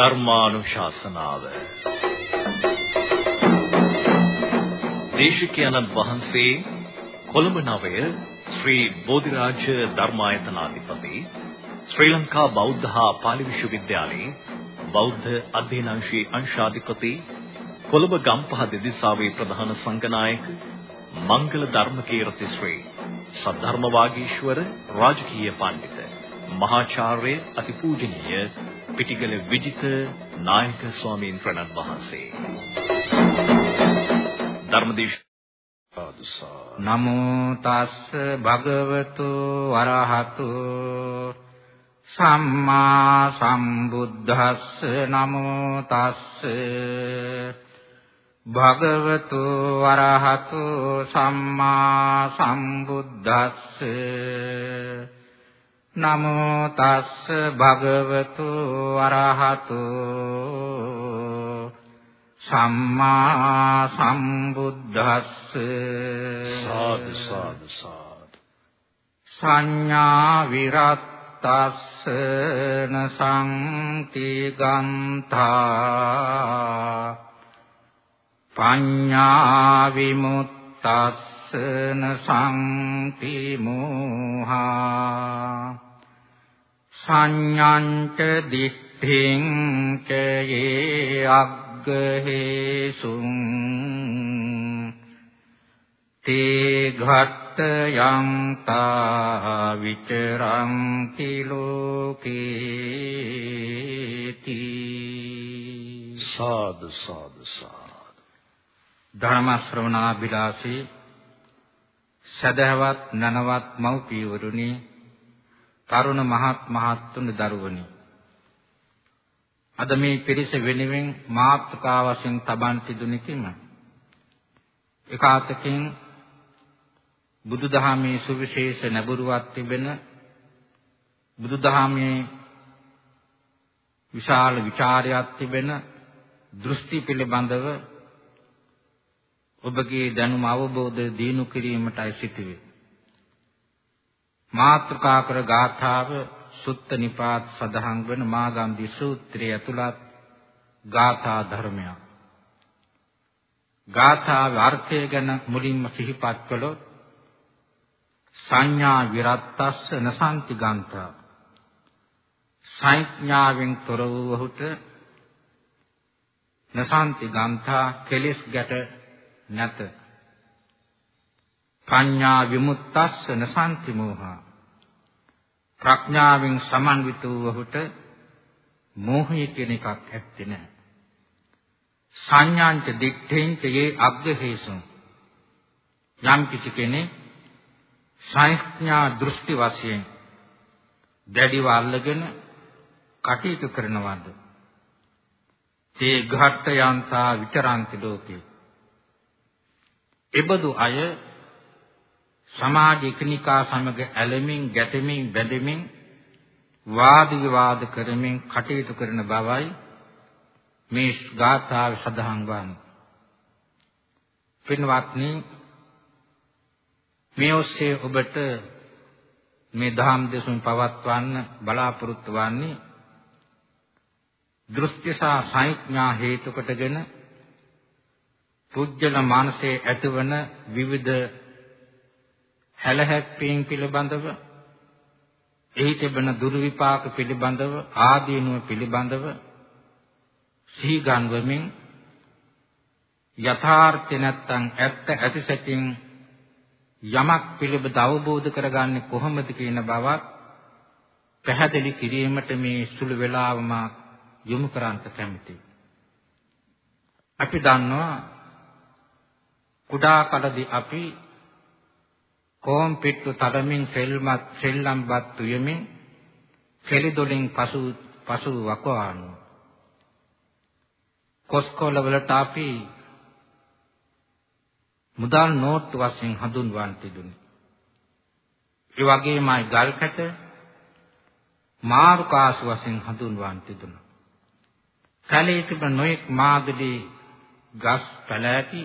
ධර්මානුශාසනාව. දේශිකයන්න් වහන්සේ කොළඹ නවය ශ්‍රී බෝධිරාජ ධර්මායතනාධිපති ශ්‍රී ලංකා බෞද්ධ හා පාලි විශ්වවිද්‍යාලයේ බෞද්ධ අධ්‍යනාංශයේ අංශාධිපති කොළඹ ගම්පහ දෙදිසාවේ ප්‍රධාන සංඝනායක මංගල ධර්මකීර්ති ශ්‍රී සද්ධර්ම වාගීශවර රාජකීය පඬිත මහාචාර්ය අතිපූජනීය පිටිගල විජිත නායක ස්වාමීන් වහන්සේ. ධර්මදේශ නමෝ තස් භගවතු වරහතු සම්මා සම්බුද්දස්ස නමෝ තස්ස. භගවතු වරහතු සම්මා සම්බුද්දස්ස. නමෝ තස්ස භගවතු වරහතු සම්මා සම්බුද්දස්ස සාදු සාදු සාදු. සංඥා විරත්තස්ස නසංති ගන්තා පඤ්ඤා විමුක්තස්ස නසංති මෝහා සංඥං ච දිට්ඨිං ච යේ අග්ගහේසුං තේ ඝට්ට යං තා විචරං කිලෝකේති සාදු සාදු සාදු. ධර්ම ශ්‍රවණාබිලාසී සදහවත් නනවත් මව්පියවරුනි තරුණ මහත් මහත්තුන් දරුවනි. අද මේ පිරිස වෙනුවෙන් මාත්‍රිකා වශයෙන් තබන් තිදුනි කිම. එකාතකින් බුදුදහමේ සුවිශේෂ නැඹුරුවක් තිබෙන බුදුදහමේ විශාල ਵਿਚාරයක් තිබෙන දෘෂ්ටි පිළිබඳව ඔබගේ දැනුම අවබෝධ දිනු කිරීමටයි සිටුවේ. මාත්‍රකා කර ගාථාව සුත්ත නිපාත සදහන් වන මාගන්ධි සූත්‍රයේ ඇතුළත් ගාථා ධර්මයක්. ගාථාවේ අර්ථය ගැන මුලින්ම සිහිපත් කළොත් සංඥා විරත්තස්ස නසන්ති ගන්තා සංඥාවෙන් තොර වූහුට නසන්ති ගන්තා කෙලස් ගැට නැත පඤ්ඤා විමුක්තස්ස නසන්ති මෝහා. ප්‍රඥාවෙන් සමන්විත වූහුට මෝහය කියන එකක් ඇත්තේ නැහැ සංඥාන්ත දික්ඨේන්ත යේ අග්ගහේසුන් යම් කිසි කෙනෙක් සංඥා දෘෂ්ටි වශයෙන් දැඩිව අල්ලගෙන කටයුතු කරනවාද? තේ ඝට්ට යන්තා විචරාන්ති ලෝකේ. එබඳු අය සමාජ එකිනෙකා සමග ඇලෙමින් ගැටෙමින් බැඳෙමින් වාද විවාද කරමින් කටයුතු කරන බවයි මේ ගාථාවේ සඳහන් වන්නේ. පින්වත්නි මේ ඔස්සේ ඔබට මේ ධම් දෙසුන් පවත්වන්න බලාපොරොත්තු වෙන්නේ දෘෂ්ටි සහ සංඥා හේතු කොටගෙන පුජ්‍යල මානසයේ ඇතිවන විවිධ හැලහැප්පීම් පිළිබඳව එහි තිබෙන දුර්විපාක පිළිබඳව ආදීනුව පිළිබඳව සිහි ගන්වමින් යථාර්ථය නැත්තම් ඇත්ත ඇතිසැටින් යමක් පිළිබඳ අවබෝධ කරගන්නේ කොහොමද කියන බවත් පැහැදිලි කිරීමට මේ සුළු වේලාවම යොමු කරන්ට කැමතියි. අපි දන්නවා කුඩා කලදී අපි කෝම් පිට්ටු තරමින් සෙල්මත් සෙල්ලම්පත් තුයමින් කෙලිදොලින් පසු පසු වකවානු. කොස්කොල වලට අපි මුදල් නෝට්ටු වශයෙන් හඳුන්වන්න තිබුණේ. ඒ වගේමයි ගල්කට මාරු කාසු වශයෙන් හඳුන්වන්න තිබුණා. කැලේ තිබෙන නොයෙක් මාදුලි ගස් පැලෑටි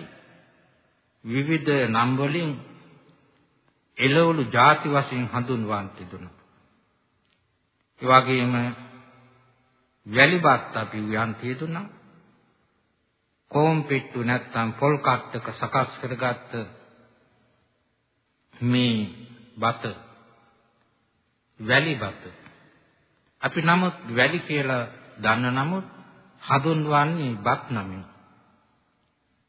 විවිධ නම් වලින් එළවලු ಜಾති වශයෙන් හඳුන්වන්න තිබුණා. ඒ වගේම වැලිබත් අපි යන්තිය දුන්නා. කොම් පිට්ටු නැත්තම් පොල් කට්ටක සකස් කරගත්ත මේ බත වැලිබත අපි නමුත් වැලි කියලා දන්න නමුත් හඳුන්වන්නේ බත් නමින්.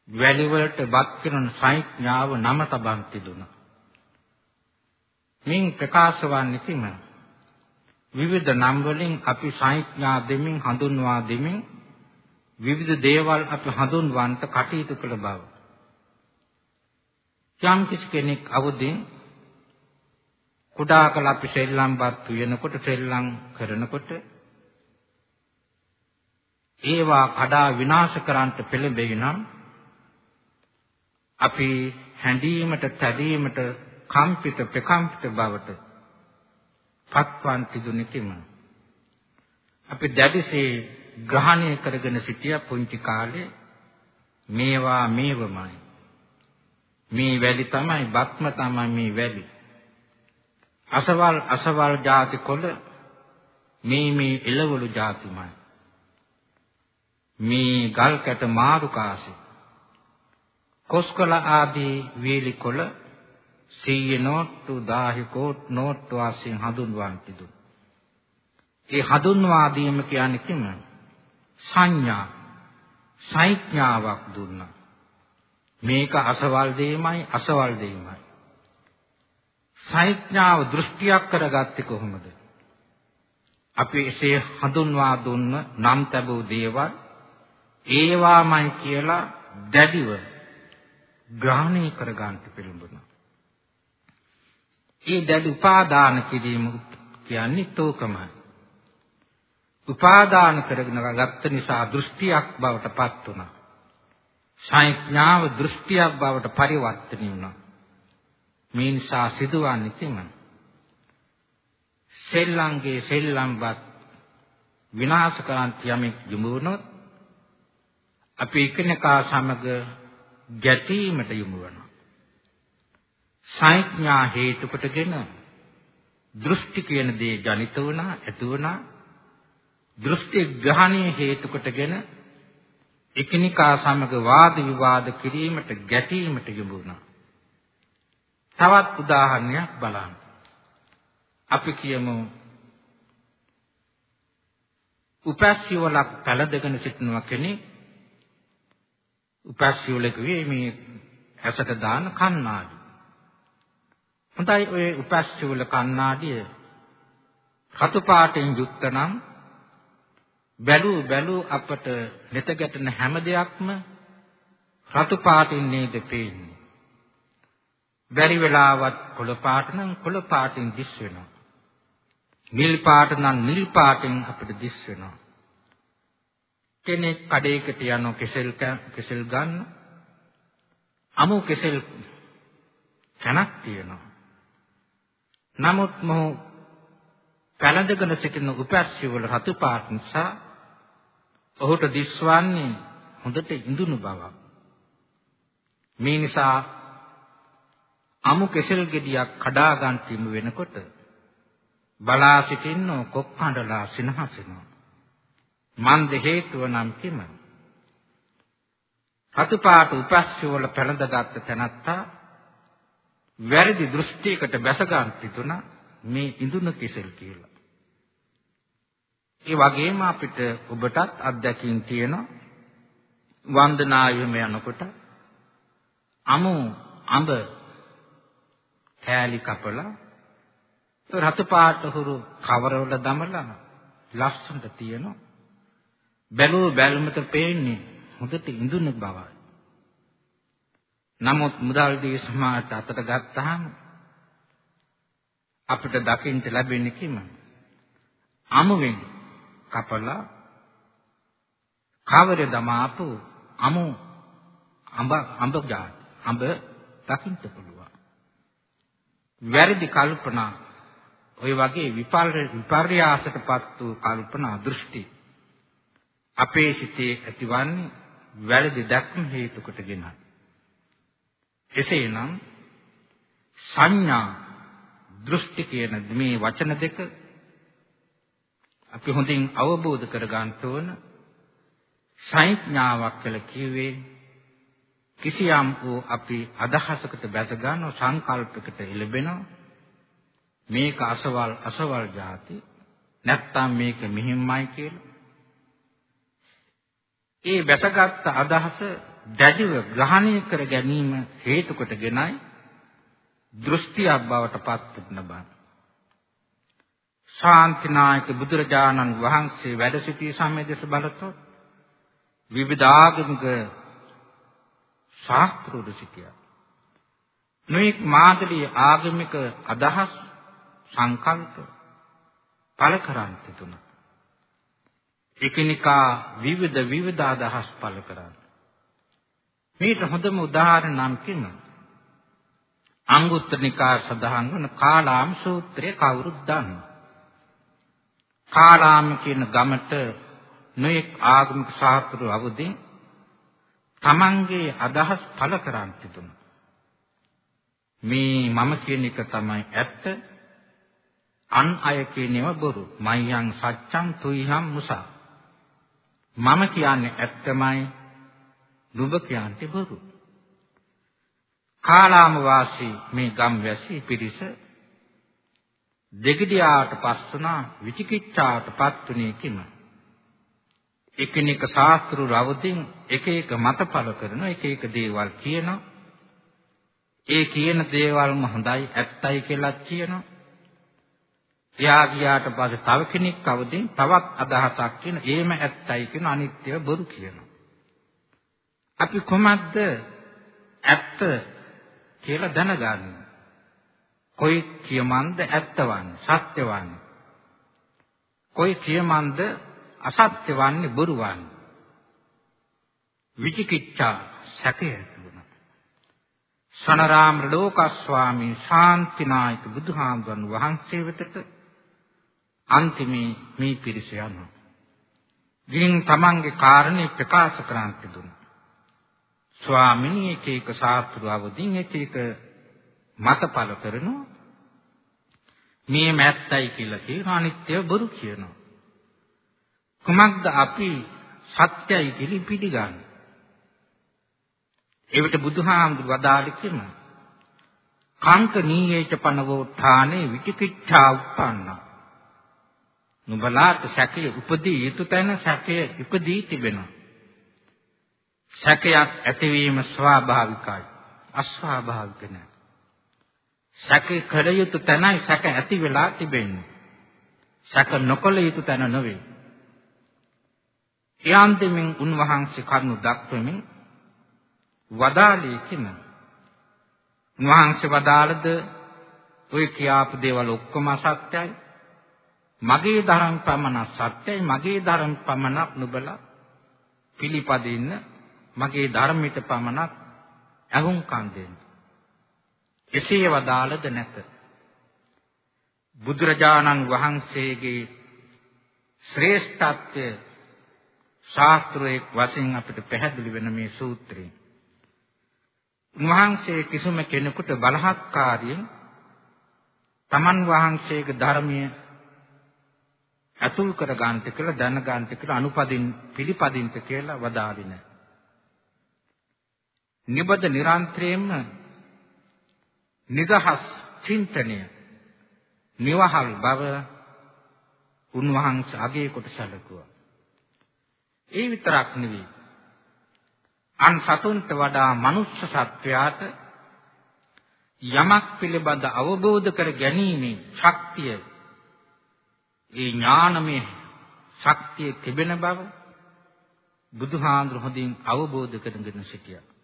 වැලි වලට බත් කියන සංඥාව නම තබන් තිබුණා. මින් ප්‍රකාශ වන්නේ කිම විවිධ නම් වලින් අපි සංඥා දෙමින් හඳුන්වා දෙමින් විවිධ දේවල් අපි හඳුන්වන්නට කටයුතු කළ බව. යම් කිසි කෙනෙක් අවදීන් කුඩා කල අපි සෙල්ලම්පත් වෙනකොට සෙල්ලම් කරනකොට ඒවා කඩා විනාශ කරන්නට පෙළඹෙයි නම් අපි හැඬීමට තැදීමට කම්පිත ප්‍රකම්පිත බවට පත්වන් තිදුනේ කිම. අපි දැඩිසේ ග්‍රහණය කරගෙන සිටිය පුංචි කාලේ මේවා මේවමයි. මේ වැලි තමයි බත්ම තමයි මේ වැලි. අසවල් අසවල් ಜಾති කොළ මේ මේ එළවලු ಜಾතිමයි මේ ගල් කැට මාරු කාසි කොස්කොල ආදී වේලි කොළ සීය නෝට්ටු 10 කෝට් නෝට්ටු වශයෙන් හඳුන්වන්න තිබු. ඒ හඳුන්වා දීම කියන්නේ කිම? සංඥා සංඥාවක් දුන්නා. මේක අසවල් දෙයමයි අසවල් දෙයමයි. සංඥාව දෘෂ්ටියක් කරගත්තේ කොහොමද? අපි එසේ හඳුන්වා දුන්න නම් තබූ දේවල් ඒවාමයි කියලා දැඩිව ග්‍රහණය කරගන්න පිළිඹුණා. ඒ දැඩි උපාදාන කිරීම කියන්නේ තෝකමයි. උපාදාන කරගෙන ගත්ත නිසා දෘෂ්ටියක් බවට පත් වුණා. සංඥාව දෘෂ්ටියක් බවට පරිවර්තනය වුණා. මේ නිසා සිදුවන්නේ කිමන? සෙල්ලංගේ සෙල්ලම්වත් විනාශ කරන්ත යමෙක් යොමු වුණොත් අපි එකිනෙකා සමග ගැටීමට යොමු වෙනවා. සංඥා හේතු කොටගෙන දෘෂ්ටි කියන දේ ජනිත වුණා, ඇති වුණා. දෘෂ්ටි ග්‍රහණය හේතු කොටගෙන එකිනෙකා සමග වාද විවාද කිරීමට ගැටීමට යොමු වුණා. තවත් උදාහරණයක් බලන්න. අපි කියමු උපැස්සිවලක් පැලදගෙන සිටිනවා කෙනෙක් උපැස්සිවලකුවේ මේ ඇසට දාන කණ්ණාඩි. හොඳයි ඔය උපැස්සිවල කණ්ණාඩිය රතු පාටෙන් යුක්ත නම් බැලූ බැලූ අපට neත ගැටෙන හැම දෙයක්ම රතු පාටින් නේද පේන්නේ. බැරි වෙලාවත් කොළ පාට නම් කොළ පාටින් දිස් වෙනවා. නිල් පාට නම් නිල් පාටින් අපිට දිස් වෙනවා. කෙනෙක් කඩේකට යන කෙසෙල් කෙසෙල් ගන්න අමු කෙසෙල් කනක් තියෙනවා. නමුත් මොහු කලඳගෙන සිටින උපැස්සි වල රතු පාට නිසා ඔහුට දිස්වන්නේ හොඳට ඉඳුණු බවක්. මේ නිසා අමු කෙසෙල් ගෙඩියක් කඩා ගන්න වෙනකොට බලා සිටින්න කොක්කඬලා සිනහසෙනවා. මන්ද හේතුව නම් කිම? රතුපාට උපස්සිය වල පැලඳගත් තැනත්තා වැරදි දෘෂ්ටියකට බැස ගන්න තිබුණා මේ ඉඳුන කෙසෙල් කියලා. ඒ වගේම අපිට ඔබටත් අත්දැකීම් තියෙනවා වන්දනායම යනකොට අමු අඹ කෑලි කපලා රතු පාට හුරු කවරවල දමලා ලස්සනට තියෙනවා. බැලුව බැලමට පේන්නේ හොඳට ඉඳුන බවයි. නමුත් මුදල් දී සමාජයට අතට ගත්තාම අපිට දකින්න ලැබෙන්නේ කිම? අමුවෙන් කපලා කවර දමාපු අමු අඹ අඹ ජාති අඹ දකින්න පුළුවන්. වැරදි කල්පනා ඔය වගේ විපර්යාසයටපත් වූ කල්පනා දෘෂ්ටි අපේ සිතේ ඇතිවන්නේ වැරදි දැක්ම හේතු කොටගෙන. එසේනම් සංඥා දෘෂ්ටි කියන මේ වචන දෙක අපි හොඳින් අවබෝධ කර ගන්න ඕන. සංඥාවක් කියලා කිව්වේ කිසියම් වූ අපි අදහසකට බැස ගන්නව සංකල්පයකට එළඹෙනවා මේක අසවල් අසවල් જાති නැත්තම් මේක මෙහිම්මයි කියලා. ඒ බැසගත් අදහස දැඩිව ග්‍රහණය කර ගැනීම හේතු කොටගෙනයි දෘෂ්ටියක් බවට පත් වෙන බව. ශාන්තිනායක බුදුරජාණන් වහන්සේ වැඩ සිටි සම්මේදස බලතොත් විවිධාගමික ශාස්ත්‍රෝද සිටියා. නොඑක් මාදලී ආගමික අදහස් සංකල්ප පළ කරන්ත තුන. එකිනෙකා විවිධ විවිධ අදහස් පළ කරා. මේට හොඳම උදාහරණ නම් කියනවා. අංගුත්තර නිකාය සඳහන් වන කාලාම සූත්‍රය කවුරුත් දන්නවා. කාලාම කියන ගමට නොඑක් ආගමික ශාස්ත්‍ර අවදීන් තමන්ගේ අදහස් පළ කරන් තිබුණා. මේ මම කියන එක තමයි ඇත්ත. අන් අය කියනව බොරු. මයං සත්‍යං තුයිහම් මුසා. මම කියන්නේ ඇත්තමයි. නුඹ කියන්නේ බොරු. කාලාම වාසී මේ ගම් වැසි පිරිස දෙගිඩියාට පස්සුනා විචිකිච්ඡාට පත්ුනේ කිම. එකිනෙක ශාස්ත්‍රු රවතින් එක එක මතපල කරන එක එක දේවල් කියනවා ඒ කියන දේවල්ම හොඳයි ඇත්තයි කියලා කියනවා එයා ගියාට පස්සේ තව කෙනෙක් අවදින් තවත් අදහසක් කියන ඒම ඇත්තයි කියන අනිත්‍යව බොරු කියනවා අපි කොහොමද ඇත්ත කියලා දැනගන්න. කොයි කියමන්ද ඇත්තවන්නේ සත්‍යවන්නේ. කොයි කියමන්ද අසත්‍යවන්නේ බොරුවන්නේ. විචිකිච්ඡා සැකය තුන. සනරාම ලෝකස්වාමී ශාන්තිනායක බුදුහාමුදුරන් වහන්සේ වෙතට අන්තිමේ මේ පිරිස යනවා. ගින් තමන්ගේ කාරණේ ප්‍රකාශ කරන්ති දුන්නා. ස්වාමිනී එක එක ශාස්ත්‍රවදින් එක එක මතපල කරනවා මේ මැත්තයි කියලා කියන අනිත්‍ය බොරු කියනවා. කුමක්ද අපි සත්‍යයි කියලා පිළිගන්නේ? එවිට බුදුහාමුදුරු වදාළේ කිම කාංක නීයේච පනවෝ ඨානේ විචිකිච්ඡා උප්පන්න. නුඹලාට සැකය උපදී යුතු තැන සැකය උපදී තිබෙනවා. සැකයක් ඇතිවීම ස්වාභාවිකයි. අස්වාභාවික නෑ. සැක කළ යුතු තැනයි සැක ඇති වෙලා තිබෙන්නේ. සැක නොකළ යුතු තැන නොවේ. යාන්තමින් උන්වහන්සේ කරුණු දක්වමින් වදාළේ කිම? උන්වහන්සේ වදාළද ඔය කියාපු දේවල් ඔක්කොම සත්‍යයි. මගේ ධර්ම පමණ සත්‍යයි මගේ ධර්ම පමණක් නුබලා පිළිපදින්න මගේ ධර්මයට පමණක් අහුම්කම් දෙන්න. එසේ වදාළද නැත. බුදුරජාණන් වහන්සේගේ ශ්‍රේෂ්ඨත්වය ශාස්ත්‍රයේ වශයෙන් අපිට පැහැදිලි වෙන මේ සූත්‍රයෙන් උන්වහන්සේ කිසිම කෙනෙකුට බලහත්කාරයෙන් තමන් වහන්සේගේ ධර්මයේ අතුල් කර ගන්නට කියලා දැන ගන්නට කියලා අනුපදින් පිළිපදින්ට කියලා වදාළේ නැහැ. නිබද නිරන්තරයෙන්ම නිදහස් චින්තනය නිවහල් බව උන්වහන්සේ අගේ කොට සැලකුවා. ඒ විතරක් නෙවෙයි. අන් සතුන්ට වඩා මනුෂ්‍ය සත්වයාට යමක් පිළිබඳ අවබෝධ කර ගැනීමේ ශක්තිය ඒ ඥානමය ශක්තිය තිබෙන බව බුදුහාඳුර හොඳින් අවබෝධ කරගෙන සිටියා.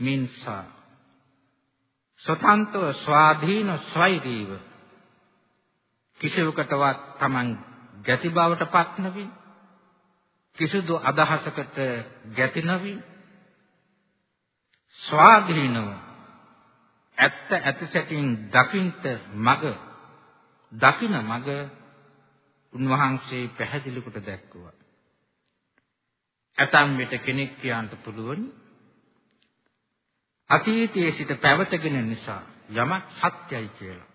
මින්සා. සතන්තව ස්වාධීන ස්වෛරීව. කිසිවකටවත් Taman ගැති බවට පත් නොවි. කිසිදු අදහසකට ගැති නොවි. ස්වාධීනව ඇත්ත ඇති සැටින් දකින්ට මග දකින මග උන්වහන්සේ පැහැදිලි කොට දැක්වුවා. ඇතම් විට කෙනෙක් කියන්න පුළුවන් අතීතයේ සිට පැවතගෙන නිසා යමක් සත්‍යයි කියලා.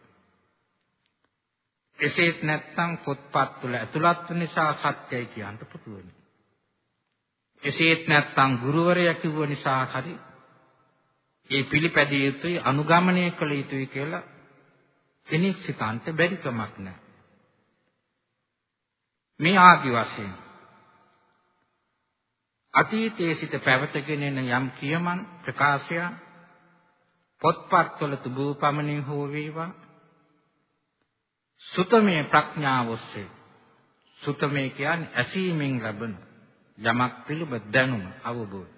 එසේත් නැත්නම් පොත්පත් තුළ ඇතුළත් වූ නිසා සත්‍යයි කියන්න පුළුවන්. එසේත් නැත්නම් ගුරුවරයා කිව්ව නිසා හරි ඒ පිළිපැදිය යුතුයි අනුගමනය කළ යුතුයි කියලා කෙනෙක් සිතන්ට බැරි කමක් නැහැ. මේ ආදි වශයෙන් අතීතයේ සිට පැවතගෙන එන යම් කියමන් ප්‍රකාශය පොත්පත්වල තිබූ පමණින් හෝ වේවා. සුතමේ ප්‍රඥාව ඔස්සේ. සුතමේ කියන්නේ ඇසීමෙන් ලැබෙන යමක් පිළිබඳ දැනුම අවබෝධ.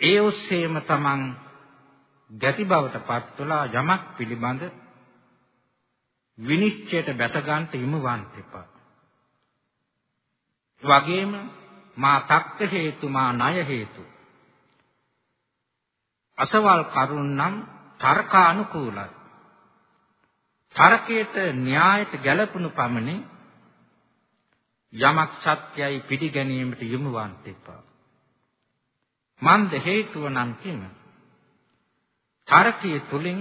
ඒ ඔස්සේම තමන් ගැති බවට පත්වලා යමක් පිළිබඳ විනිශ්චයට බැස ගන්නට හිමවන්ත එපා. වගේම මා තක්ක හේතු මා ණය හේතු අසවල් කරුණම් තර්කානුකූලයි. තර්කයට න්‍යායට ගැලපුණු පමණින් යමක් සත්‍යයි පිළිගැනීමට යොමුවන්ත එපා. මන්ද හේතුව නම් කිම? තර්කයේ තුලින්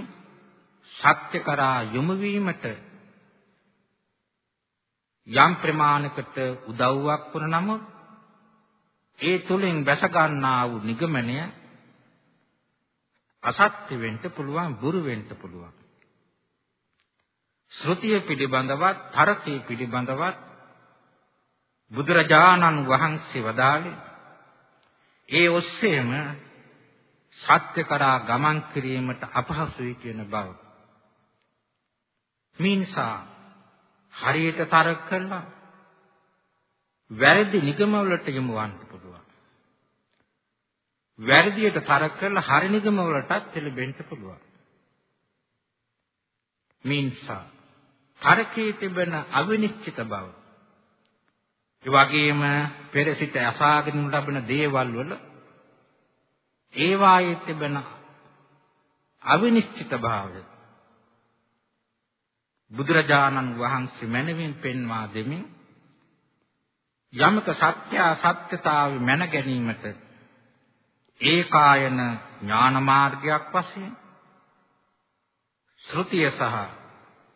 සත්‍ය කරා යොමු වීමට යම් ප්‍රමාණයකට උදව්වක් වුණ නමුත් ඒ තුලින් වැස ගන්නා වූ නිගමනය අසත්‍ය වෙන්න පුළුවන් බුරු වෙන්න පුළුවන්. ශ්‍රුතිය පිළිබඳවත් තරකේ පිළිබඳවත් බුදුරජාණන් වහන්සේ වදාළේ ඒ ඔස්සේම සත්‍ය කරා ගමන් කිරීමට අපහසුයි කියන බව. මිනිසා හරියට තරක කළා වැරදි නිගමවලට යමු වන්න පුළුවන්. වැරදියට තරක කළා හරි නිගමවලටත් එළඹෙන්න පුළුවන්. මිනිසා තරකයේ තිබෙන අවිනිශ්චිත බව ඒ වගේම පෙර සිට අසාගෙන ලබන දේවල් වල ඒවායේ තිබෙන අවිනිශ්චිත භාවය බුදුරජාණන් වහන්සේ මැනවින් පෙන්වා දෙමින් යමක සත්‍ය සත්‍යතාවය මැන ගැනීමට ඒකායන ඥාන මාර්ගයක් වශයෙන් ශ්‍රුතිය සහ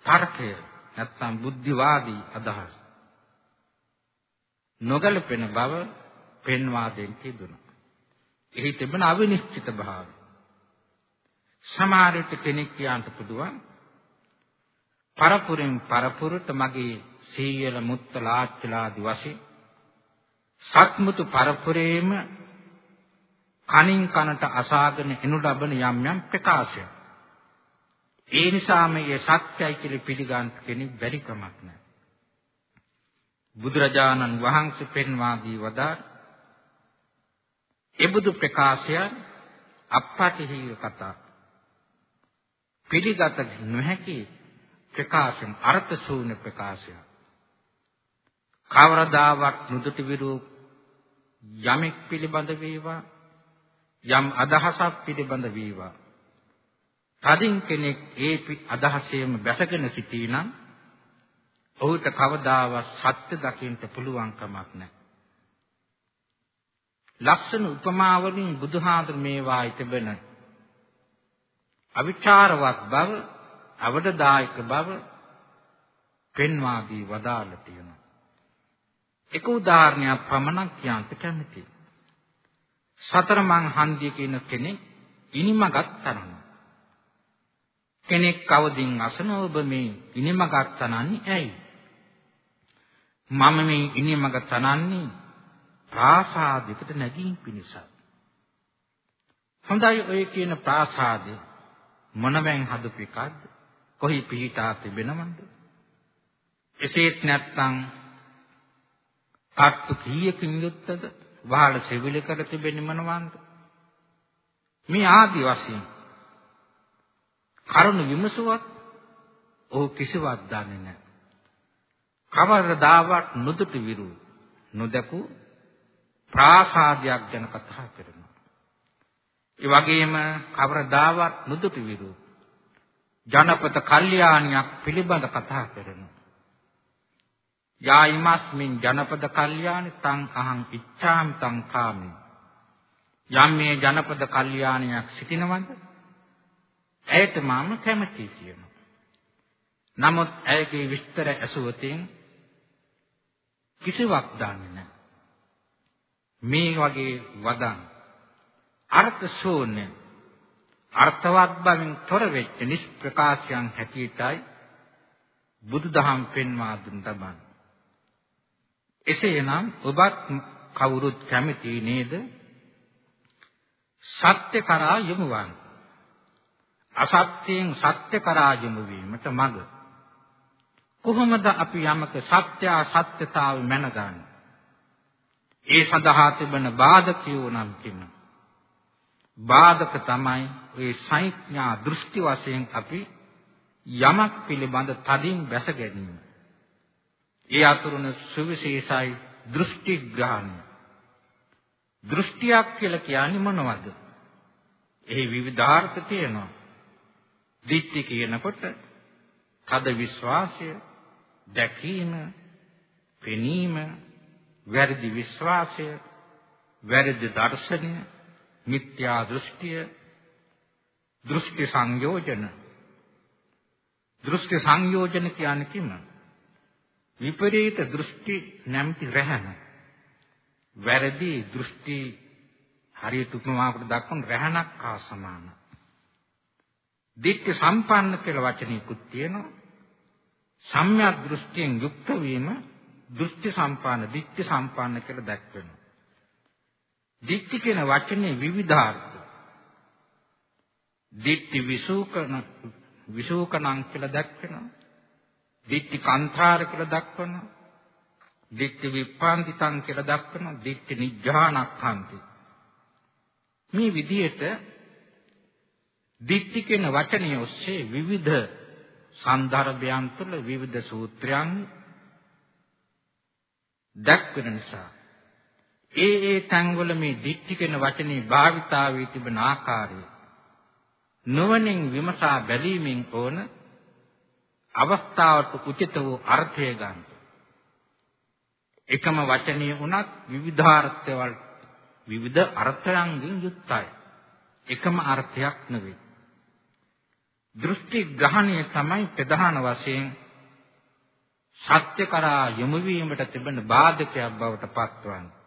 තර්කය නැත්නම් බුද්ධිවාදී අදහස් නොගැලපෙන බව පෙන්වා දෙන්න තිබුණා. එහි තිබෙන අවිනිශ්චිත භාවය. සමහරට කෙනෙක් කියන්න පුළුවන් පරපුරෙන් පරපුරට මගේ සීයල මුත්තලාච්චලා ආදි වශයෙන් සත්මුතු පරපුරේම කනින් කනට අසාගෙන එනු ලබන යම් යම් ප්‍රකාශය. ඒ නිසා මේ සත්‍යයි කියලා පිළිගන්න කෙනෙක් බැරි කමක් නැහැ. බුදුරජාණන් වහන්සේ පෙන්වා දී වදා එබඳු ප්‍රකාශය අප්පටිහිය කතා පිළිගත නොහැකි ප්‍රකාශන අර්ථ ශූන්‍ය ප්‍රකාශය කවරදාවත් නුදුටු විරු යමෙක් පිළිබඳ වේවා යම් අදහසක් පිළිබඳ වේවා තදින් කෙනෙක් ඒ අදහසේම බැසගෙන සිටීනම් ඔහුට කවදාවත් සත්‍ය දකින්න පුළුවන් කමක් නැහැ. ලක්ෂණ උපමාවලින් බුදුහාඳුර මේවා ඉතිබෙන අවිචාරවත් බව, අවදදායක බව පෙන්වා දී වදාළා තියෙනවා. එක උදාහරණයක් පමණක් කියන්ට කැමතියි. සතර මං හන්දිය කියන කෙනෙක් ඉනිමගත් තරන. කෙනෙක් කවදින් අසන ඔබ මේ ඉනිමගත් තනන්නේ ඇයි? මම මේ ඉනිමග තනන්නේ ප්‍රාසාදයකට නැගීම් පිණිසයි. හොඳයි ඔය කියන ප්‍රාසාදය මොනවෙන් හදපු එකක්ද? කොහි පිහිටා තිබෙනවද? එසේත් නැත්නම් කට්ටු කීයකින් යුක්තද? වහල සෙවිලි කර තිබෙන්නේ මොනවන්ද? මේ ආදි වශයෙන් කරුණ විමසුවත් ඔහු කිසිවක් දන්නේ නැහැ. කවරදාවත් නොදුටු විරු නොදකු ප්‍රාසාදයක් ගැන කතා කරනවා. ඒ වගේම කවරදාවත් නොදුටු විරු ජනපත කල්යාණියක් පිළිබඳ කතා කරනවා. යායිමස්මින් ජනපද කල්යාණි තං අහං ඉච්ඡාමි තං කාමි. යම් මේ ජනපද කල්යාණියක් සිටිනවද? ඇයට මම කැමතියි කියනවා. නමුත් ඇයගේ විස්තර ඇසුවතින් කිසිවක් දන්නේ නැහැ. මේ වගේ වදන් අර්ථ ශූන්‍ය අර්ථවත් බවින් තොර වෙච්ච නිෂ්ප්‍රකාශයන් හැටියටයි බුදුදහම් පෙන්වා දුන් තබන්නේ. එසේනම් ඔබත් කවුරුත් කැමති නේද? සත්‍ය කරා යොමු වන්න. අසත්‍යයෙන් සත්‍ය කරා යොමු වීමට මඟ. කොහොමද අපි යමක සත්‍ය අසත්‍යතාවය මැනගන්නේ? ඒ සඳහා තිබෙන බාධකයෝ නම් කිම? බාධක තමයි ඒ සංඥා දෘෂ්ටි වශයෙන් අපි යමක් පිළිබඳ තදින් බැස ගැනීම. ඒ අතුරුන සුවිශේෂයි දෘෂ්ටි ග්‍රහණය. දෘෂ්ටියක් කියලා කියන්නේ මොනවද? එහි විවිධාර්ථ තියෙනවා. දිට්ඨි කියනකොට තද විශ්වාසය, දැකීම, පෙනීම, වැරදි විශ්වාසය, වැරදි දර්ශනය, මිත්‍යා දෘෂ්ටිය, දෘෂ්ටි සංයෝජන. දෘෂ්ටි සංයෝජන කියන්නේ කිම? විපරීත දෘෂ්ටි නැමැති රැහන. වැරදි දෘෂ්ටි හරියට උපමාවකට දක්වන රැහනක් හා සමානයි. දිට්ඨි සම්පන්න කියලා වචනයකුත් තියෙනවා. සම්‍යක් දෘෂ්ටියෙන් යුක්ත වීම දෘෂ්ටි සම්පන්න, දිට්ඨි සම්පන්න කියලා දැක්වෙනවා. දිට්ඨි කියන වචනේ විවිධාර්ථ. දිට්ඨි විසූකන විසූකණං කියලා දැක්වෙනවා. දිට්ඨි කාන්තාර කියලා දක්වනවා. දිට්ඨි විප්පාන්තිතං කියලා දක්වනවා. දිට්ඨි නිජ්ජානක්ඛන්ති. මේ විදිහට දිට්ඨි කියන වචනය ඔස්සේ විවිධ සන්දර්භයන් තුළ විවිධ සූත්‍රයන් දක්වන නිසා ඒ ඒ තැන්වල මේ දිට්ඨි කියන වචනේ භාවිතා වී තිබෙන ආකාරය නොවනින් විමසා බැලීමෙන් ඕන අවස්ථාවට උචිත වූ අර්ථය ගන්න. එකම වචනය වුණත් විවිධාර්ථවල විවිධ අර්ථයන්ගෙන් යුක්තයි. එකම අර්ථයක් නෙවෙයි. දෘෂ්ටි ග්‍රහණය තමයි ප්‍රධාන වශයෙන් සත්‍ය කරා යොමු වීමට තිබෙන බාධකයක් බවට පත්වන්නේ.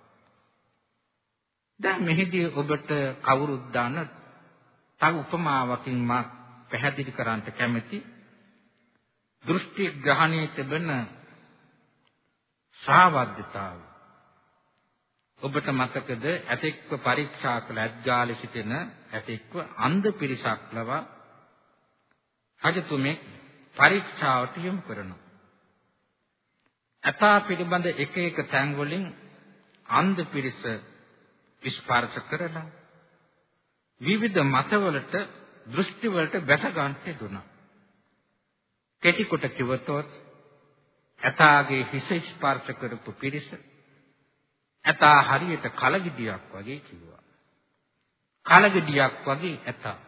දැන් මෙහිදී ඔබට කවුරුත් දාන තව උපමාවකින් මා පැහැදිලි කරන්න කැමැති දෘෂ්ටි ග්‍රහණයේ තිබෙන සාවද්දතාවය. ඔබට මතකද ඇතෙක්ව පරීක්ෂා කළ ඇත්ගාලේ සිටින ඇතෙක්ව අන්ධ පිරිසක් ලවා රජතුමෙක් පරීක්ෂාවට යොමු කරනවා. ඇතා පිළිබඳ එක එක තැන් වලින් අන්ධ පිරිස ස්පර්ශ කරලා විවිධ මතවලට දෘෂ්ටි වලට බැස ගන්නට දුනා. කෙටි කොට කිවතොත් ඇතාගේ හිස ස්පර්ශ කරපු පිරිස ඇතා හරියට කලගිඩියක් වගේ කිව්වා. කලගිඩියක් වගේ ඇතා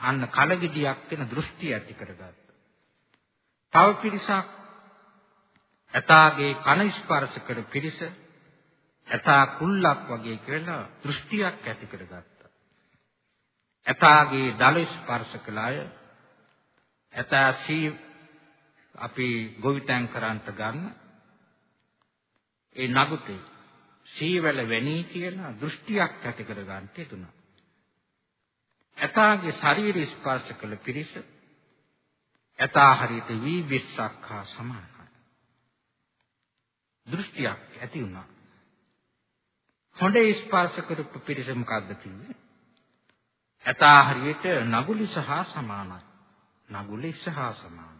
අන්න කලගිඩියක් වෙන දෘෂ්ටි ඇති කරගත්තා. තව පිරිසක් ඇතාගේ කන ස්පර්ශ කර පිරිස ඇතා කුල්ලක් වගේ කියලා දෘෂ්ටියක් ඇති කරගත්තා. ඇතාගේ දල ස්පර්ශ කළ අය ඇතා සී අපි ගොවිතැන් කරන්ට ගන්න ඒ නගුතේ සීවැල වැණී කියලා දෘෂ්ටියක් ඇති කරගන්න තිබුණා. ඇතාගේ ශරීර ස්පර්ශ කළ පිරිස ඇතා හරියට වී විස්සක් හා සමානයි. දෘෂ්ටියක් ඇති වුණා. හොඬේ ස්පර්ශ කරපු පිරිස මොකද්ද කිව්වේ? ඇතා හරියට නගුලි සහ සමානයි. නගුලි සහ සමානයි.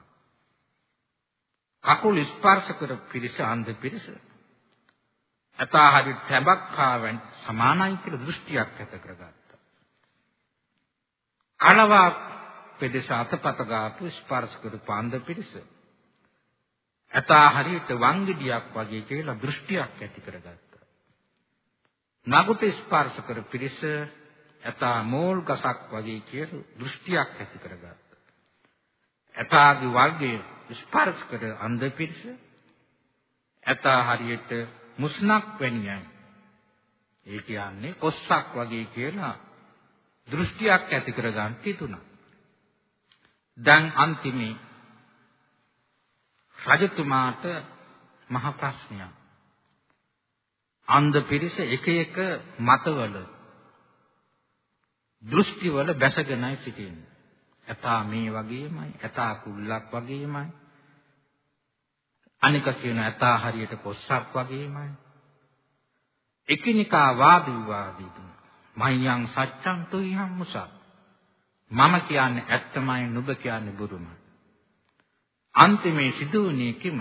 කකුල් ස්පර්ශ කරපු පිරිස අන්ධ පිරිස. ඇතා හරියට තැබක් කාවෙන් සමානයි කියලා දෘෂ්ටියක් ඇත කරගත්තා. කලවා පෙදෙස අතපත ගාපු ස්පර්ශ කරපු අන්ධ පිරිස. ඇතා හරියට වංගිඩියක් වගේ කියලා දෘෂ්ටියක් ඇති කරගත්තා. නගුට ස්පර්ශ කර පිරිස ඇතා මෝල් ගසක් වගේ කියලා දෘෂ්ටියක් ඇති කරගත්තා. ඇතාගේ වර්ගයේ ස්පර්ශ කර අන්ධ පිරිස ඇතා හරියට මුස්නක් වැනියයි. ඒ කියන්නේ කොස්සක් වගේ කියලා දෘෂ්ටියක් ඇති කරගන්න තිතුණා. දැන් අන්තිමේ රජතුමාට මහ ප්‍රශ්නයක්. අන්ධ පිරිස එක එක මතවල දෘෂ්ටිවල බැසගෙනයි සිටින්නේ. ඇතා මේ වගේමයි, ඇතා කුල්ලක් වගේමයි. අනික කියන ඇතා හරියට කොස්සක් වගේමයි. එකිනෙකා වාද විවාදී දුන. මයං සත්‍යං තුයං මුසා. මම කියන්නේ ඇත්තමයි නුඹ කියන්නේ බොරුමයි. අන්තිමේ සිදුවුනේ කිම?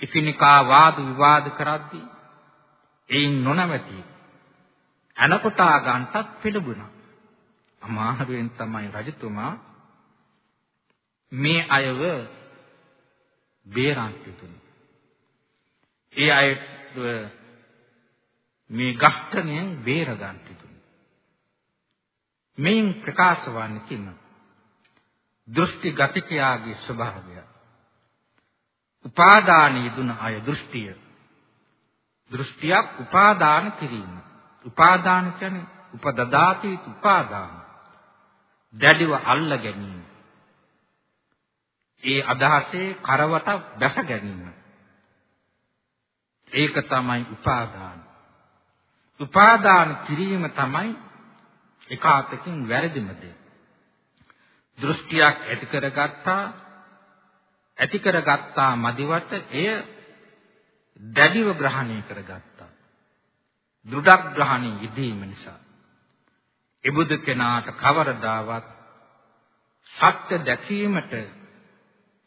එකිනෙකා වාද විවාද කරද්දී එයින් නොනවති අනකොටා ගන්නටත් පිළිබුණා. අමාරුවෙන් තමයි රජතුමා මේ අයව බේරන් තිබුණේ. ඒ අයට මේ ගස්තණයෙන් බේර ගන්න තිබුණේ. මේන් ප්‍රකාශ වන්නේ කිම? දෘෂ්ටි ගතිකයාගේ ස්වභාවය. උපාදානී දුන අය දෘෂ්ටිය. දෘෂ්ටියක් උපාදාන කිරීම. උපාදාන කියන්නේ උපදදාති උපාදාන. දැඩිව අල්ල ගැනීම. ඒ අදහසේ කරවට බැස ගැනීම. ඒක තමයි උපාදාන. උපාදාන කිරීම තමයි එක අතකින් වැරදිම දේ. දෘෂ්ටියක් ඇති කරගත්තා ඇති කරගත්තා මදිවට එය දැඩිව ග්‍රහණය කරගත්තා. දෘඩක් ග්‍රහණය යෙදීම නිසා. එබුදු කෙනාට කවරදාවත් සත්‍ය දැකීමට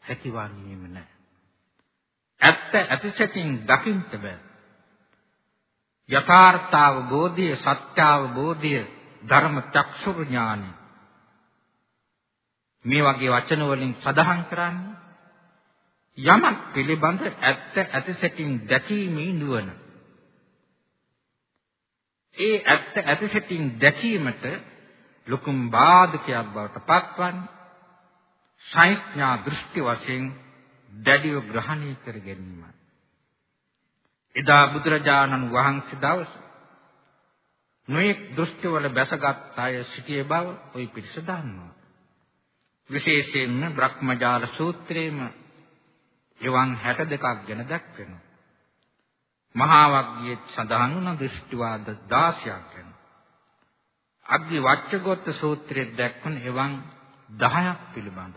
හැකියවන්නේම නැහැ. ඇත්ත ඇතිසැටින් දකින්න බෑ. යථාර්ථාවබෝධය සත්‍යාවබෝධය ධර්ම චක්ෂු ඥානයි මේ වගේ වචන වලින් සඳහන් කරන්නේ යමක් පිළිබඳ ඇත්ත ඇතිසැටින් දැකීමේ නුවණ. ඒ ඇත්ත ඇතිසැටින් දැකීමට ලොකුම් බාධකයක් බවට පත්වන්නේ සෛඥා දෘෂ්ටි වශයෙන් දැඩිව ග්‍රහණය කර ගැනීමයි. එදා බුදුරජාණන් වහන්සේ දවස නොයෙක් දෘෂ්ටිවල බැසගත් අය සිටියේ බව ওই පිරිස දන්නවා. විශේෂයෙන්ම බ්‍රහ්මජාල සූත්‍රයේම එවන් 62ක් ගැන දක්වනවා. මහා වග්ගයේ සඳහන් වන දෘෂ්ටිවාද 16ක් ගැන. අග්ගි වච්චගොත්ත සූත්‍රයේ දක්වන එවන් 10ක් පිළිබඳ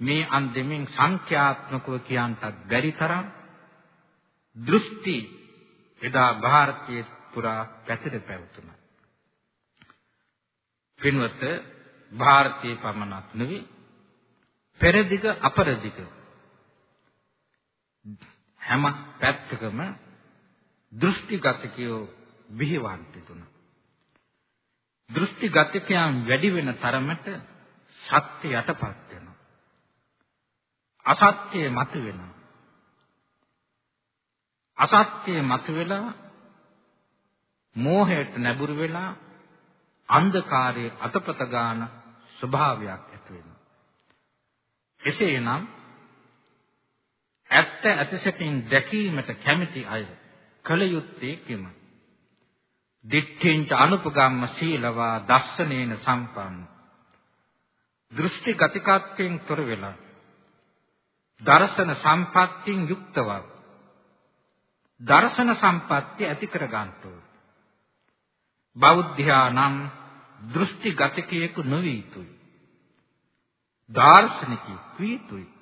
මේ අන්දමින් සංඛ්‍යාත්මකව කියන්ටත් බැරි තරම් දෘෂ්ටි එදා ಭಾರತයේ පුරා පැතිර පැවතුණා. පින්වත ಭಾರತයේ පමණක් නෙවෙයි පෙරදිග අපරදිග හැම පැත්තකම දෘෂ්ටිගතකයෝ බිහිවන්ට තුන දෘෂ්ටිගතකයන් වැඩි වෙන තරමට සත්‍ය යටපත් වෙනවා. අසත්‍ය මත වෙනවා අසත්‍ය මත වෙලා මෝහයට නැඹුරු වෙලා අන්ධකාරයේ අතපත ගන්න ස්වභාවයක් ඇති වෙනවා. එසේනම් ඇත්ත ඇතිසැටින් දැකීමට කැමැති අය කල යුත්තේ කිම? දිට්ඨින්ච අනුපගම්ම සීලවා දස්සනේන සම්පන්න. දෘෂ්ටි ගතිකත්වයෙන් තොර වෙලා දර්ශන සම්පත්තියෙන් යුක්තව දර්ශන සම්පත්‍ය ඇති කර ගන්නතෝ බෞද්ධයා නම් දෘෂ්ටි ගතිකයෙකු නොවිය යුතුයි. දාර්ශනිකයෙක් විය යුතුයි.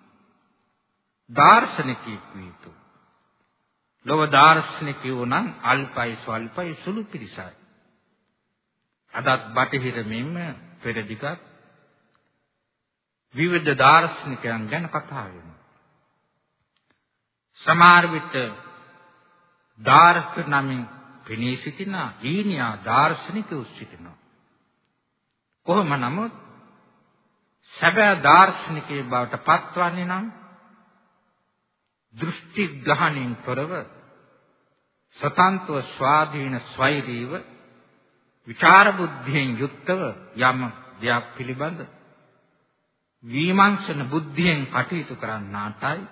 දාර්ශනිකයෙක් විය යුතුයි. ලොව දාර්ශනිකයෝ නම් අල්පයි ස්වල්පයි සුළු පිරිසයි. අදත් බටහිර මෙන්න පෙරදිගත් විවිධ දාර්ශනිකයන් ගැන කතා වෙනවා. සමහර විට දාර්ශනික නමින් පෙනී සිටින ඊනියා දාර්ශනිකයෝ සිටිනවා. කොහොම නමුත් සැබෑ දාර්ශනිකයේ බවට පත්වන්නේ නම් දෘෂ්ටි ග්‍රහණයෙන් තොරව සතන්ත්ව ස්වාධීන ස්වෛරීව විචාර බුද්ධියෙන් යුක්තව යම් දෙයක් පිළිබඳ විමර්ශන බුද්ධියෙන් කටයුතු කරන්නාටයි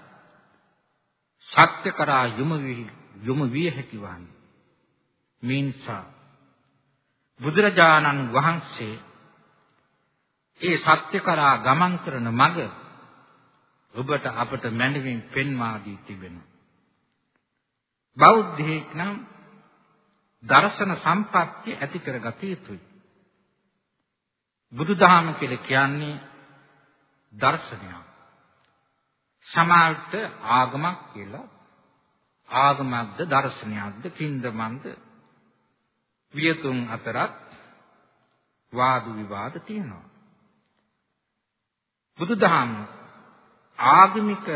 සත්‍ය කරා යොමු වී යොමු විය හැකි වන්නේ. මින්සා බුදුරජාණන් වහන්සේ ඒ සත්‍ය කරා ගමන් කරන මඟ ඔබට අපට මැනවින් පෙන්වා දී තිබෙනවා. බෞද්ධයෙක් නම් දර්ශන සම්පත්‍ය ඇති කරගත යුතුයි. බුදුදහම කියලා කියන්නේ දර්ශනයක්. සමාල්ට ආගමක් කියලා ආගමක්ද දර්ශනයක්ද කින්දමන්ද වියතුන් අතරත් වාද විවාද තියෙනවා. බුදුදහම ආගමික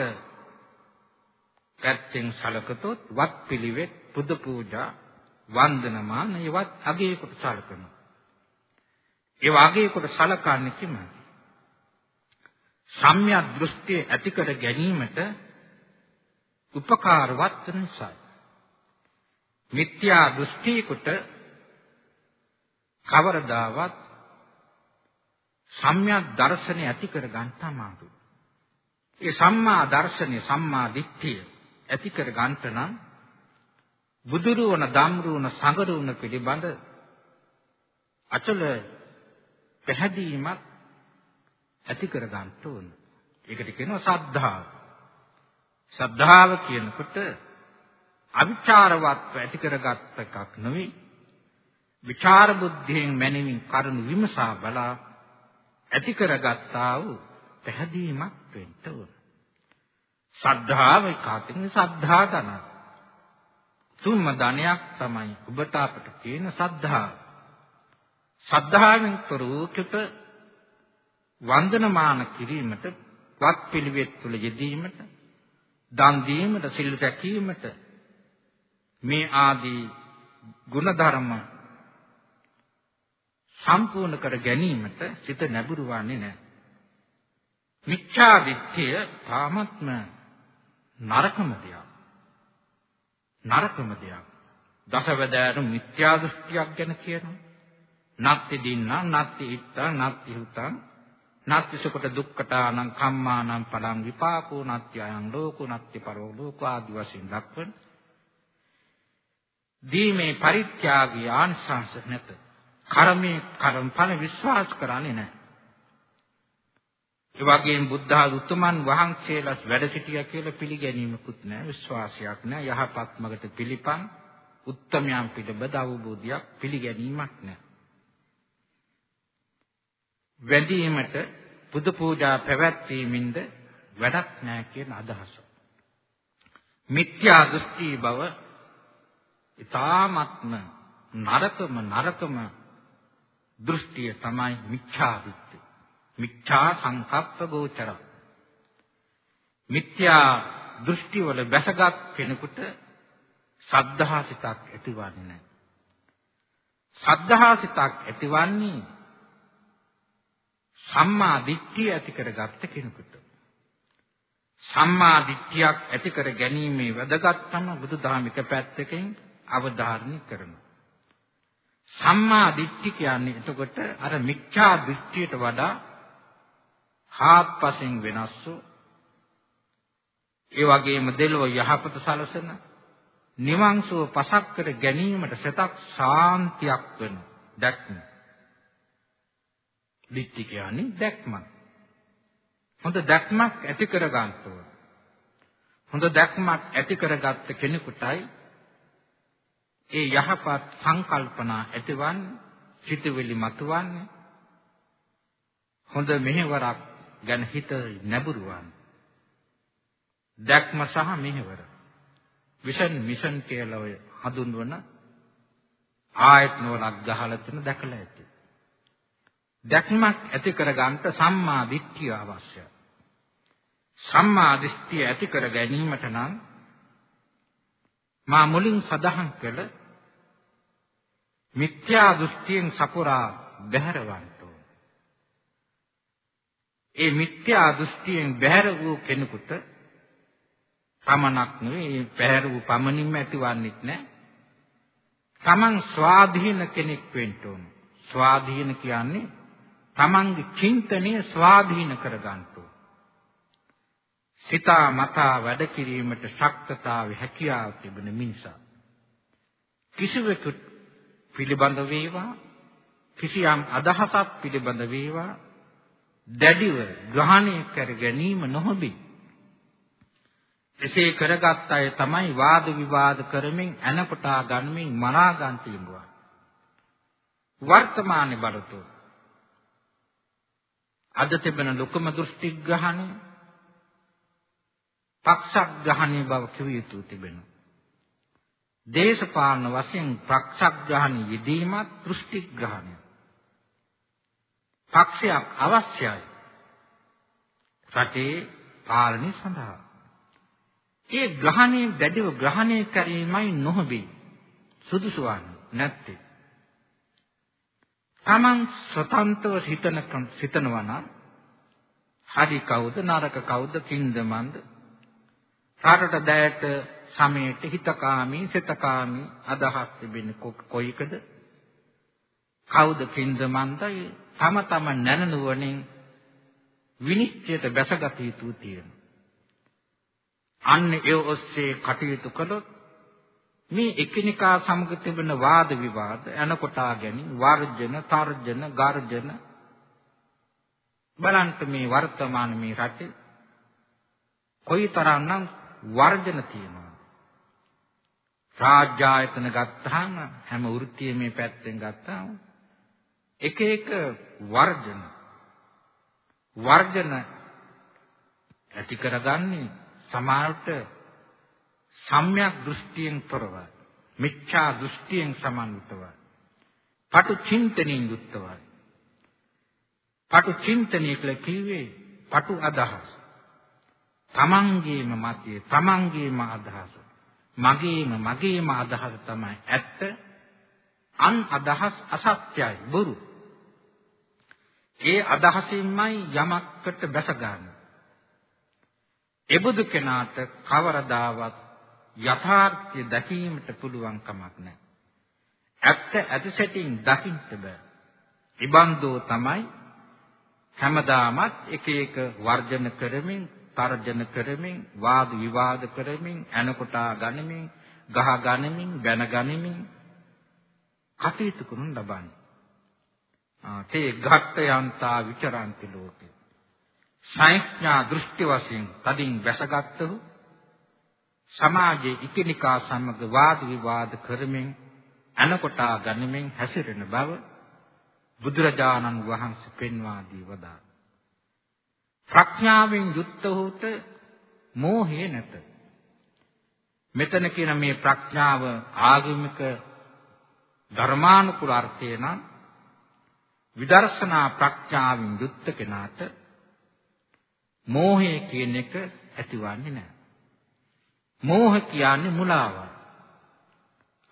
පැත්තෙන් සැලකතොත් වත් පිළිවෙත් පුද පූජා වන්දනමාන ඒවත් අගේ කොට සැලකනවා. ඒ වාගේ කොට සැලකන්නේ කිමයි? සම්‍යක් දෘෂ්ටිය ඇති කර ගැනීමට උපකාරවත් නිසා. මිත්‍යා දෘෂ්ටියකට කවරදාවත් සම්‍යක් දර්ශනය ඇති කර ගන්න අමාරුයි. ඒ සම්මා දර්ශනය සම්මා දිට්ඨිය ඇති කර ගන්නට නම් බුදුරුවන ධම්රුවන සංගරුවන පිළිබඳ අචල පැහැදීමක් ඇති කර ගන්න ඕන. ඒකට කියනවා සද්ධාව. සද්ධාව කියනකොට අවිචාරවත් ඇති කරගත් එකක් නෙවෙයි. විචාර බුද්ධියෙන් මැනවින් කරුණු විමසා බලා ඇති කරගත්තා වූ පැහැදීමක් වෙන්න ඕන. සද්ධාව කාටින් සද්ධා ධන. තුන්ම ධනයක් තමයි ඔබට අපට තියෙන සද්ධාව. සද්ධාවෙන් තොරවකට වන්දනමාන කිරීමට වත් පිළිවෙත් තුල යෙදීමට දන් දීමට සිල් රැකීමට මේ ආදී ගුණධර්ම සම්පූර්ණ කර ගැනීමට සිත නැඹුරු වන්නේ නැහැ. මිච්ඡා දිට්ඨිය තාමත්ම නරකම දෙයක්. නරකම දෙයක්. දසවැදෑරු මිත්‍යා දෘෂ්ටියක් ගැන කියනවා. නත්ති දින්නා නත්ති ඉත්තා නත්ති හුතං නත්ති සුකට දුක්ඛතානං කම්මානං පලං විපාකෝ නත්ති අයං ලෝකෝ නත්ති පරෝ ලෝකෝ ආදි වශයෙන් දක්වන දීමේ පරිත්‍යාගී ආංශංශ නැත කර්මයේ කර්මඵල විශ්වාස කරන්නේ නැහැ ඒ වගේම බුද්ධ උතුමන් වහන්සේලා වැඩ සිටියා කියලා පිළිගැනීමකුත් නැහැ විශ්වාසයක් නැහැ යහපත් මගට පිළිපන් උත්තමයන් පිළිබඳ අවබෝධයක් පිළිගැනීමක් නැහැ වැඳීමට පුද පූජා පැවැත්වීමින්ද වැඩක් නැහැ කියන අදහස. මිත්‍යා දෘෂ්ටි බව ඊ타ත්ම නරකම නරකම දෘෂ්ටිය තමයි මිච්ඡා දෘෂ්ටි. මිච්ඡා සංකප්ප ගෝචර. මිත්‍යා දෘෂ්ටි වල බැසගත් කෙනෙකුට සද්ධා සිතක් ඇතිවන්නේ නැහැ. සද්ධා සිතක් ඇතිවන්නේ සම්මා දිට්ඨිය ඇති කරගත්ත කෙනෙකුට සම්මා දිට්ඨියක් ඇති කර ගැනීමේ වැදගත්කම බුදුදහමික පැත්තකින් අවධාරණය කරනවා. සම්මා දිට්ඨි කියන්නේ එතකොට අර මිච්ඡා දෘෂ්ටියට වඩා හාත්පසින් වෙනස් වූ ඒ වගේම දෙලොව යහපත සලසන නිවන් සුව පසක් කර ගැනීමට සතක් ශාන්තියක් වෙන දැක්ම. දිට්ඨි කියන්නේ දැක්මක්. හොඳ දැක්මක් ඇති කර ගන්න ඕන. හොඳ දැක්මක් ඇති කරගත්ත කෙනෙකුටයි ඒ යහපත් සංකල්පනා ඇතිවන්නේ, සිතුවිලි මතුවන්නේ. හොඳ මෙහෙවරක් ගැන හිත නැඹුරුවන්නේ. දැක්ම සහ මෙහෙවර. විෂන් මිෂන් කියලා ඔය හඳුන්වන ආයතන වලක් ගහලා තියෙන දැකලා ඇති. දැක්මක් ඇති කරගන්න සම්මා දිට්ඨිය අවශ්‍යයි. සම්මා දිට්ඨිය ඇති කර ගැනීමට නම් මා මුලින් සඳහන් කළ මිත්‍යා දෘෂ්ටියෙන් සපුරා බැහැරවන්න ඕන. ඒ මිත්‍යා දෘෂ්ටියෙන් බැහැර වූ කෙනෙකුට පමණක් නෙවෙයි බැහැර වූ පමණින්ම ඇතිවන්නේත් නැහැ. Taman ස්වාධීන කෙනෙක් වෙන්න ඕන. ස්වාධීන කියන්නේ තමන්ගේ චින්තනය ස්වාධීන කරගන්න සිතා මතා වැඩ කිරීමට ශක්තතාව හැකියාව තිබෙන මිනිසා කිසිවෙකු පිළිබඳ වේවා කිසියම් අදහසක් පිළිබඳ වේවා දැඩිව ග්‍රහණය කර ගැනීම නොහොබි එසේ කරගත් අය තමයි වාද විවාද කරමින් අනකොටා ගනිමින් මනා ගන්න තිබුණා. වර්තමානයේ බලතෝ අද තිබෙන ලොකම දෘෂ්ටි ග්‍රහණය පක්ෂග්‍රහණී බව කිව යුතු තිබෙනවා. දේශපාලන වශයෙන් පක්ෂග්‍රහණී යෙදීමත් දෘෂ්ටි ග්‍රහණය. පක්ෂයක් අවශ්‍යයි. රටේ පාලනය සඳහා. ඒ ග්‍රහණය දැඩිව ග්‍රහණය කිරීමයි නොහොබේ. සුදුසු වන්නේ නැත්තේ. Taman ස්වතන්ත්‍රව හිතන සිතනවා නම් හරි කවුද නරක කවුද කින්දමන්ද රටට දැයට සමයට හිතකාමී සිතකාමී අදහස් තිබෙන්නේ කොයිකද කවුද කින්දමන්දයි තම තම නැනනුවණින් විනිශ්චයට බැසගත යුතු තියෙනවා. අන්න ඒ ඔස්සේ කටයුතු කළොත් මේ එකිනෙකා සමග තිබෙන වාද විවාද එනකොටා ගැනීම වර්ජන තර්ජන ගර්ජන බලන්න මේ වර්තමාන මේ රටේ කොයිතරම්නම් වර්ජන තියෙනවා රාජ්‍යායතන ගත්තාම හැම වෘත්තියෙම මේ පැත්තෙන් ගත්තාම එක එක වර්ජන. වර්ජන ඇති කරගන්නේ සමාල්ට සම්‍යක් දෘෂ්ටියෙන් තොරව මිච්ඡා දෘෂ්ටියෙන් සමන්විතව පටු චින්තනයෙන් යුක්තව. පටු චින්තනය කියලා කිව්වේ පටු අදහස්. තමන්ගේම මතය තමන්ගේම අදහස මගේම මගේම අදහස තමයි ඇත්ත. අන් අදහස් අසත්‍යයි බොරු ඒ අදහසින්මයි යමක්කට බැස ගන්න. එබඳු කෙනාට කවරදාවත් යථාර්ථය දැකීමට පුළුවන් කමක් නැහැ. ඇත්ත ඇතිසැටින් දකින්න බෑ. ඉබන්දෝ තමයි හැමදාමත් එක එක වර්ජන කරමින්, තර්ජන කරමින්, වාද විවාද කරමින්, අනකොටා ගනිමින්, ගහ ගනිමින්, බැන ගනිමින් කටයුතු කරනු ලබන්නේ. ආ තේ ඝට්ට යන්තා විචරන්ති ලෝකේ. සංඥා දෘෂ්ටි වශයෙන් තදින් වැසගත්තු සමාජයේ එකිනෙකා සමග වාද විවාද කරමින් අනකොටා ගනිමින් හැසිරෙන බව බුදුරජාණන් වහන්සේ පෙන්වා දී වදා. ප්‍රඥාවෙන් යුක්ත වූත මෝහය නැත. මෙතන කියන මේ ප්‍රඥාව ආගමික ධර්මානුකූල අර්ථය නම් විදර්ශනා ප්‍රඥාවෙන් යුක්ත කෙනාට මෝහය කියන එක ඇතිවන්නේ නැහැ. මෝහ කියන්නේ මුලාව.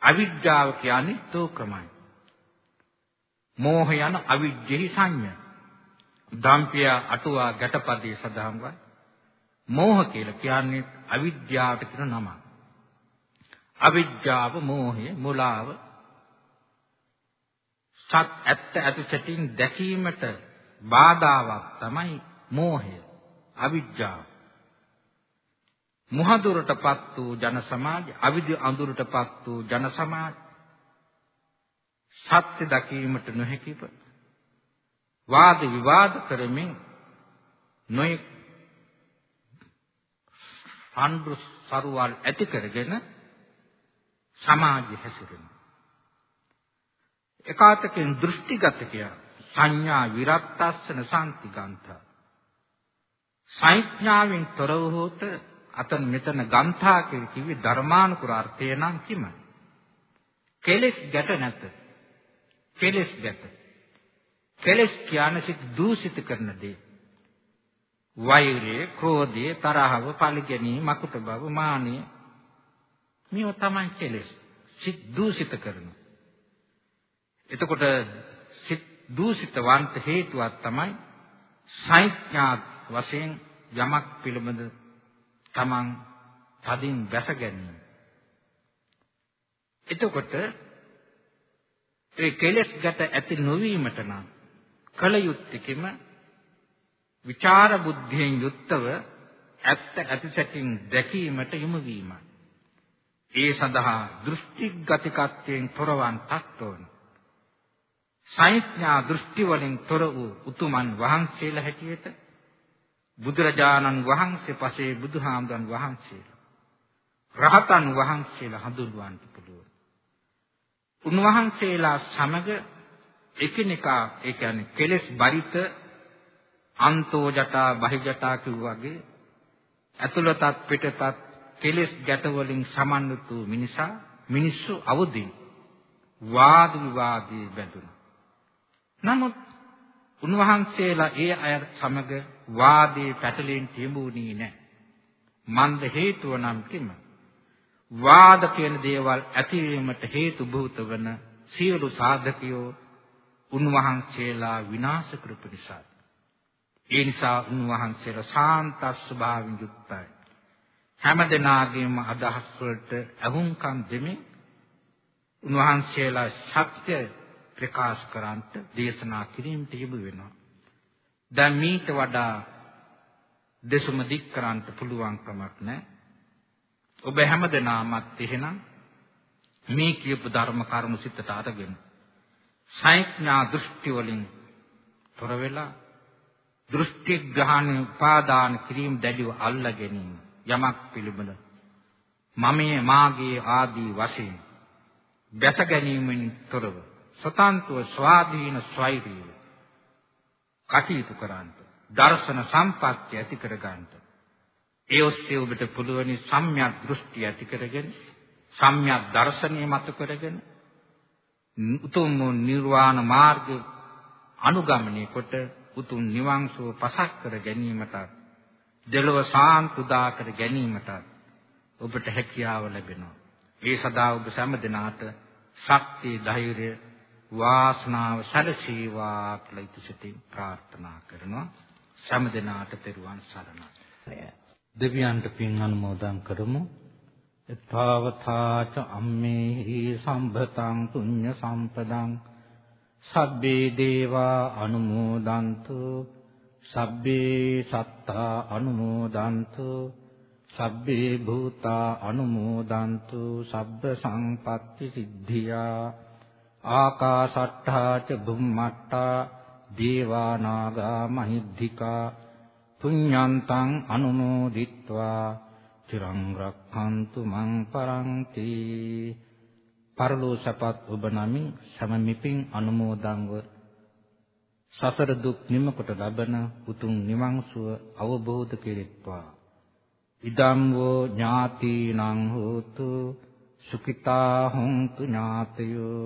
අවිද්‍යාව කියන්නේ තෝකමයි. මෝහ යන අවිද්‍යෙහි සංඥා. දම්පිය අටුවා ගැටපදයේ සඳහන් වා මෝහ කියලා කියන්නේ අවිද්‍යාවට කියන නම. අවිද්‍යාව මෝහය මුලාව සත් ඇත්ත ඇති සැටින් දැකීමට බාධාවක් තමයි මෝහය අවිද්‍යාව මුහදුරටපත් වූ ජන සමාජ අවිදි අඳුරටපත් වූ ජන සමාජ සත්‍ය දකීමට නොහැකිව වාද විවාද කරමින් නොයෙක් අන්දු සරුවල් ඇති කරගෙන සමාජය හැසිරෙනවා. එකාතකින් දෘෂ්ටිගත කිය සංඥා විරත්තස්සන සාන්තිගන්ත සංඥාවෙන් තොර වූත අතන මෙතන ගන්ථා කිව්වේ ධර්මානුකූල අර්ථය නම් කිමයි? කෙලස් ගැට නැත. කෙලස් ගැට. කෙලස් කියන්නේ සිත් දූෂිත කරන දේ. වෛරය, ක්‍රෝධය, තරහව, පරිගැනීම, මකුට බව, මානිය මේව තමයි කෙලස්. සිත් දූෂිත කරන. එතකොට සිත් දූෂිත වන්ත හේතුවක් තමයි සංඥා වශයෙන් යමක් පිළිබඳ Taman තදින් වැස ගැනීම. එතකොට ඒ කෙලෙස් ගැට ඇති නොවීමට නම් කල යුත්තේකම විචාර බුද්ධියෙන් යුක්තව ඇත්ත ඇතිසැටින් දැකීමට යොමු වීමයි. ඒ සඳහා දෘෂ්ටිගතිකත්වයෙන් තොරවන් තත්වන. සංඥා දෘෂ්ටි වලින් තොර වූ උතුමන් වහන්සේලා හැටියට බුදුරජාණන් වහන්සේ පසේ බුදුහාමුදුරන් වහන්සේලා රහතන් වහන්සේලා හඳුන්වන්න පුළුවන්. උන්වහන්සේලා සමග එකිනෙකා ඒ කියන්නේ කෙලෙස් බරිත අන්තෝ ජටා බහි ජටා කිව්වාගේ ඇතුළතත් පිටතත් කෙලෙස් ගැට වලින් සමන්විත වූ මිනිසා මිනිස්සු අවදි වාද විවාදී බැඳුණා. නමුත් උන්වහන්සේලා ඒ අය සමග වාදේ පැටලෙන් තියඹුණේ නැහැ. මන්ද හේතුව නම් කිම වාද කියන දේවල් ඇතිවීමට හේතු භූත වන සියලු සාධකයෝ උන්වහන්සේලා විනාශ කරපු නිසා. ඒ නිසා උන්වහන්සේලා සාන්ත ස්වභාවයෙන් යුක්තයි. හැමදෙනාගේම අදහස් වලට අහුම්කම් දෙමින් උන්වහන්සේලා සත්‍ය ප්‍රකාශ කරන්ට දේශනා කිරීමට යොමු වෙනවා. දැන් මීට වඩා දෙසුම දික් කරන්නට පුළුවන් කමක් නැහැ. ඔබ හැමදෙනාමත් එහෙනම් මේ කියපු ධර්ම කරුණු සිතට අරගෙන සංඥා දෘෂ්ටි වලින් තොර වෙලා දෘෂ්ටි ග්‍රහණ උපාදාන කිරීම දැඩිව අල්ලා ගැනීම යමක් පිළිබඳ මමයේ මාගේ ආදී වශයෙන් දැස ගැනීමෙන් තොරව සතන්තුව ස්වාධීන ස්වෛරීව කටයුතු කරන්නට දර්ශන සම්පත්‍ය ඇති කර ගන්නට ඒ ඔස්සේ ඔබට පුළුවන් සම්‍යක් දෘෂ්ටි ඇති කරගෙන සම්‍යක් දර්ශනය මත කරගෙන උතුම් නිර්වාණ මාර්ගය අනුගමනය කොට උතුම් නිවන් සුව පසක් කර ගැනීමට දෙලොව සාන්තුදා කර ගැනීමට ඔබට හැකියාව ලැබෙනවා. ඒ සදා ඔබ සෑම දිනාට ශක්තිය ධෛර්යය වාසනාව සැලසීවා කියලා ඉතිසිතින් ප්‍රාර්ථනා කරනවා. සෑම දිනාට පෙරුවන් සරණයි. දෙවියන්ට පින් අනුමෝදන් කරමු. තාවතාච අම්මේහි සම්භතං පුඤ්ඤ සම්පදං සබ්බේ දේවා අනුමෝදන්තු සබ්බේ සත්තා අනුමෝදන්තු සබ්බේ භූතා අනුමෝදන්තු සබ්බ සංපත්ති සිද්ධියා ආකාශට්ඨා ච බුම්මට්ඨා දේවා නාග මහිද්దికා පුඤ්ඤන්තං අනුමෝදිත්වා චිරං රක්ඛන්තු මං පරන්ති පරලෝසපත් ඔබ නමින් සමමිපින් අනුමෝදන්ව සසර දුක් නිමකොට ලබන උතුම් නිවන් සුව අවබෝධ කෙරෙත්වා. ඉදම් වූ ඥාතිනං හෝතු සුඛිතා හොන්තු ඥාතයෝ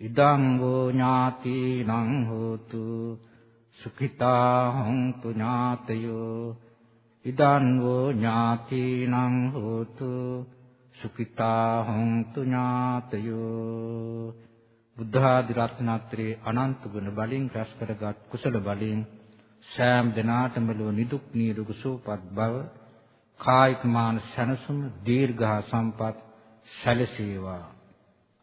ඉදං වූ ඥාතිනං හෝතු සුඛිතා හොන්තු ඥාතයෝ ඉදං වූ ඥාතිනං හෝතු සුඛිතා හොන්තු ඥාතයෝ බුද්ධ ආදි රත්නත්‍රේ අනන්ත ගුණ බලින් රැස් කරගත් කුසල බලින් සෑම දිනාටම ලෝ නිදුක් නිරෝග සුවපත් බව කායික මානසික සැනසුම දීර්ඝ සම්පත් සැලසේවා.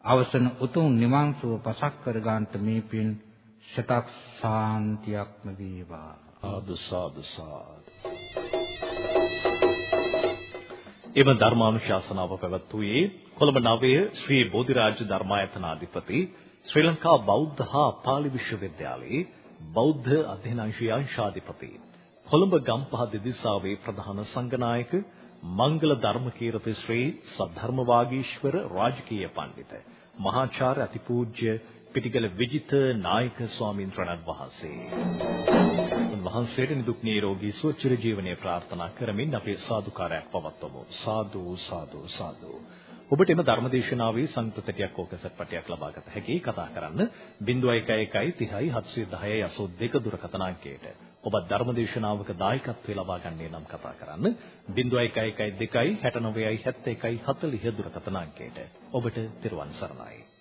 අවසන උතුම් නිවන් සුව පසක් කර ගන්නට මේ පින් ශතක් ශාන්තියක්ම වේවා. ආදු සාදු සාදු. එම ධර්මානුශාසනාව පැවැත්වුවේ කොළඹ නවයේ ශ්‍රී බෝධිරාජ ධර්මායතනාධිපති ශ්‍රී ලංකා බෞද්ධ හා පාලි විශ්වවිද්‍යාලයේ බෞද්ධ අධ්‍යනාංශය අංශාධිපති කොළඹ ගම්පහ දෙදිසාවේ ප්‍රධාන සංඝනායක මංගල ධර්මකීර්ති ශ්‍රී සද්ධර්ම වාගීශවර රාජකීය පඬිත මහාචාර්ය අතිපූජ්‍ය පිටිගල විජිත නායක ස්වාමීන් වහන්සේ. උන්වහන්සේට නිදුක් නිරෝගී සුව චිර ජීවනයේ ප්‍රාර්ථනා කරමින් අපේ සාදුකාරයක් පවත්වමු. සාදු සාදු සාදු. ඔබට එම ධර්මදේශනාවේ සංකෘතටියක් ඕකසට් පටයක් ලබා ගත හැකි කතා කරන්න 0111 30 710 82 දුරකථන අංකයට. ඔබ ධර්මදේශනාවක දායකත්වයේ ලබා ගන්නේ නම් කතා කරන්න 0111 2 69 71 40 දුරකථන අංකයට. ඔබට තෙරුවන් සරණයි.